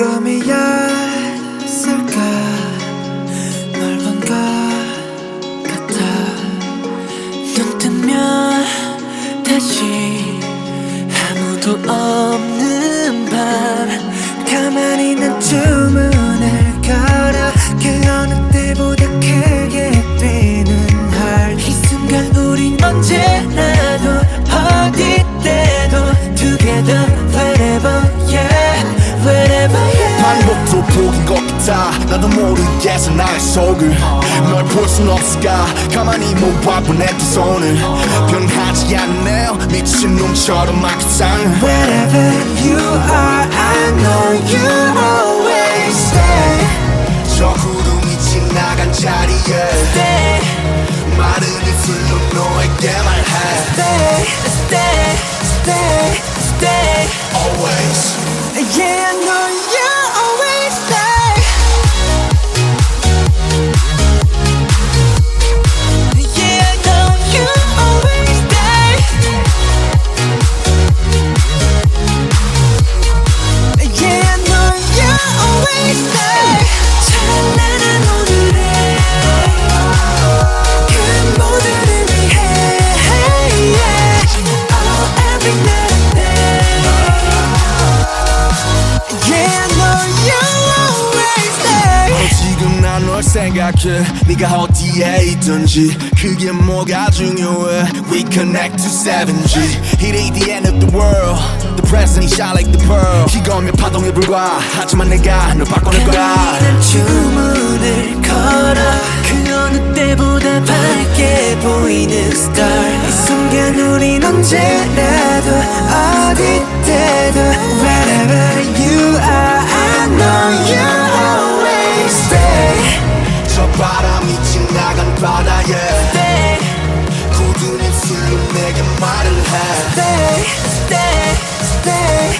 꿈이었을까? 넓은 것 같아. 눈 뜨면 다시 아무도 없는 밤. 가만히 난 주문을 걸어 그 어느 때보다 크게 뛰는 heart 이 순간 우린 언제라도 반복도 복인 것 같아 나도 모르겠어 나의 속을 널 볼 순 없을까 가만히 못 봐본 애두 손을 변하지 않네요 미친 놈처럼 막 이상해 Wherever you are, I know you always stay. 저 구름이 지나간 자리에 Stay, 마른 입술로 너에게 말해 stay, stay, stay, stay. Always Yeah, I know you 생각해 네가 어디에 있든지 그게 뭐가 중요해. We connect to 7G It ain't the end of the world. The present is shine like the pearl. 이거면 파동에 불과. 하지만 내가 널 바꿔낼 거야. 난 주문을 걸어. 그 어느 때보다 밝게 보이는 star. 이 순간 우린 언제라도 어디 때도 바람이 지나간 바다에 Stay, 굳은 입술로 내게 말을 해 stay, stay, stay,